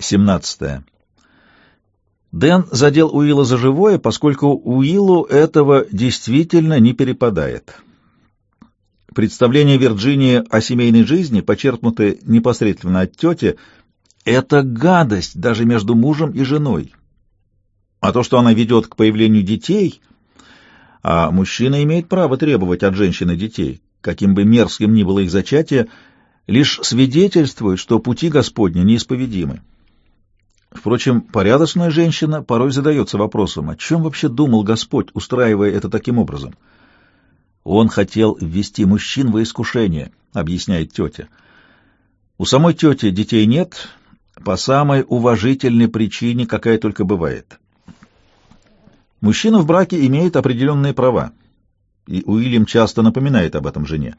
17. Дэн задел Уилла за живое, поскольку Уиллу этого действительно не перепадает. Представления Вирджинии о семейной жизни, почерпнутые непосредственно от тети, это гадость даже между мужем и женой. А то, что она ведет к появлению детей, а мужчина имеет право требовать от женщины детей, каким бы мерзким ни было их зачатие, лишь свидетельствует, что пути Господни неисповедимы. Впрочем, порядочная женщина порой задается вопросом, о чем вообще думал Господь, устраивая это таким образом. Он хотел ввести мужчин во искушение, объясняет тетя. У самой тети детей нет, по самой уважительной причине, какая только бывает. Мужчина в браке имеет определенные права, и Уильям часто напоминает об этом жене.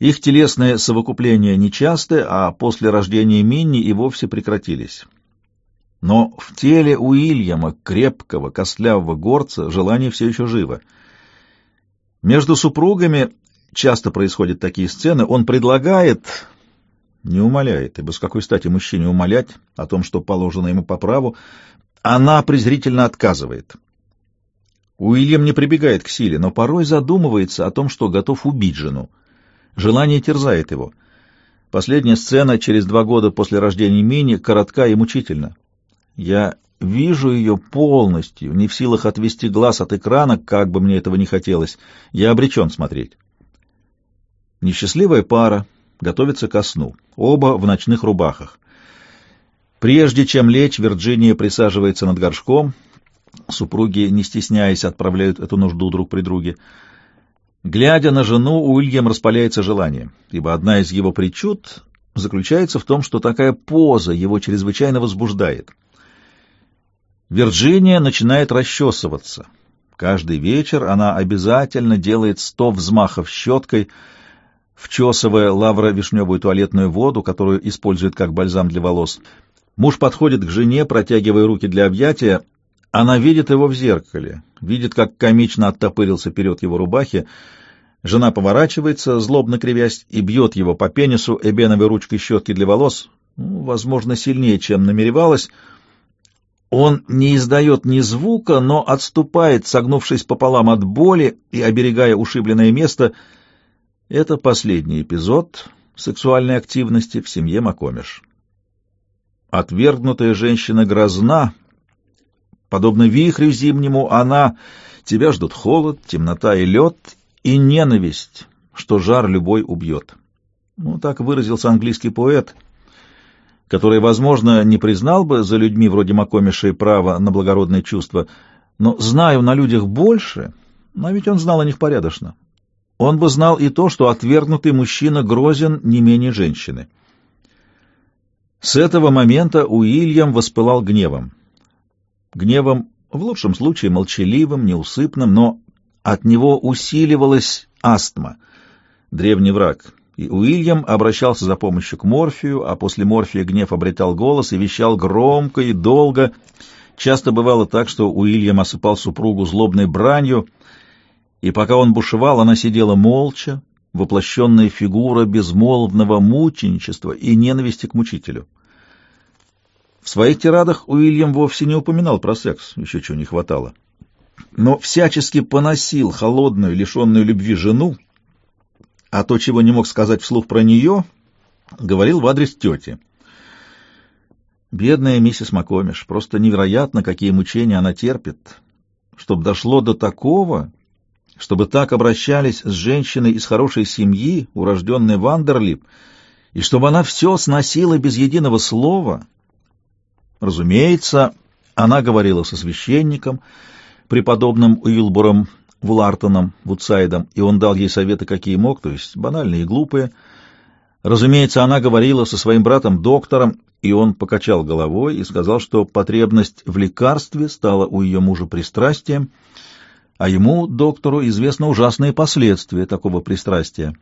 Их телесные совокупления нечасты, а после рождения Минни и вовсе прекратились. Но в теле Уильяма, крепкого, костлявого горца, желание все еще живо. Между супругами часто происходят такие сцены. Он предлагает, не умоляет, ибо с какой стати мужчине умолять о том, что положено ему по праву, она презрительно отказывает. Уильям не прибегает к силе, но порой задумывается о том, что готов убить жену. Желание терзает его. Последняя сцена через два года после рождения Мини коротка и мучительна. Я вижу ее полностью, не в силах отвести глаз от экрана, как бы мне этого не хотелось. Я обречен смотреть. Несчастливая пара готовится ко сну, оба в ночных рубахах. Прежде чем лечь, Вирджиния присаживается над горшком. Супруги, не стесняясь, отправляют эту нужду друг при друге. Глядя на жену, Уильям распаляется желанием, ибо одна из его причуд заключается в том, что такая поза его чрезвычайно возбуждает. Вирджиния начинает расчесываться. Каждый вечер она обязательно делает сто взмахов щеткой, вчесывая лавро-вишневую туалетную воду, которую использует как бальзам для волос. Муж подходит к жене, протягивая руки для объятия, она видит его в зеркале, видит, как комично оттопырился вперед его рубахи. Жена поворачивается, злобно кривясь, и бьет его по пенису эбеновой ручкой щетки для волос, ну, возможно, сильнее, чем намеревалась. Он не издает ни звука, но отступает, согнувшись пополам от боли и оберегая ушибленное место. Это последний эпизод сексуальной активности в семье Макомиш. Отвергнутая женщина грозна, Подобно вихрю зимнему, она... Тебя ждут холод, темнота и лед, и ненависть, что жар любой убьет. Ну, так выразился английский поэт, который, возможно, не признал бы за людьми вроде Макомиша право на благородное чувство, но, знаю на людях больше, но ведь он знал о них порядочно. Он бы знал и то, что отвергнутый мужчина грозен не менее женщины. С этого момента Уильям воспылал гневом гневом, в лучшем случае молчаливым, неусыпным, но от него усиливалась астма, древний враг. И Уильям обращался за помощью к морфию, а после морфия гнев обретал голос и вещал громко и долго. Часто бывало так, что Уильям осыпал супругу злобной бранью, и пока он бушевал, она сидела молча, воплощенная фигура безмолвного мученичества и ненависти к мучителю. В своих тирадах Уильям вовсе не упоминал про секс, еще чего не хватало. Но всячески поносил холодную, лишенную любви жену, а то, чего не мог сказать вслух про нее, говорил в адрес тети. Бедная миссис Макомиш, просто невероятно, какие мучения она терпит. Чтоб дошло до такого, чтобы так обращались с женщиной из хорошей семьи, урожденной Вандерлип, и чтобы она все сносила без единого слова — Разумеется, она говорила со священником, преподобным Уилбуром Вулартоном Вудсайдом, и он дал ей советы, какие мог, то есть банальные и глупые. Разумеется, она говорила со своим братом-доктором, и он покачал головой и сказал, что потребность в лекарстве стала у ее мужа пристрастием, а ему, доктору, известны ужасные последствия такого пристрастия.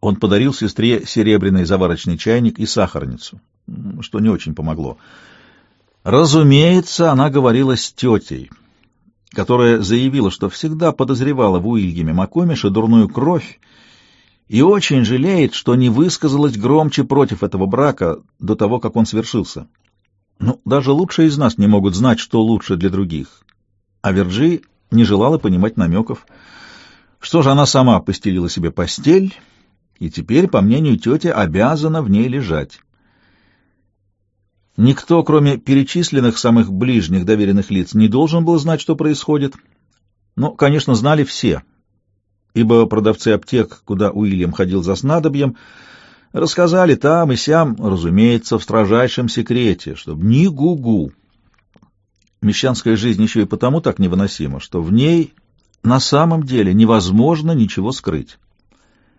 Он подарил сестре серебряный заварочный чайник и сахарницу что не очень помогло. Разумеется, она говорила с тетей, которая заявила, что всегда подозревала в Уильяме Макомише дурную кровь и очень жалеет, что не высказалась громче против этого брака до того, как он свершился. Ну, даже лучшие из нас не могут знать, что лучше для других. А Верджи не желала понимать намеков. Что же она сама постелила себе постель, и теперь, по мнению тети, обязана в ней лежать. Никто, кроме перечисленных самых ближних доверенных лиц, не должен был знать, что происходит. Но, конечно, знали все, ибо продавцы аптек, куда Уильям ходил за снадобьем, рассказали там и сям, разумеется, в строжайшем секрете, чтобы ни гу-гу. Мещанская жизнь еще и потому так невыносима, что в ней на самом деле невозможно ничего скрыть.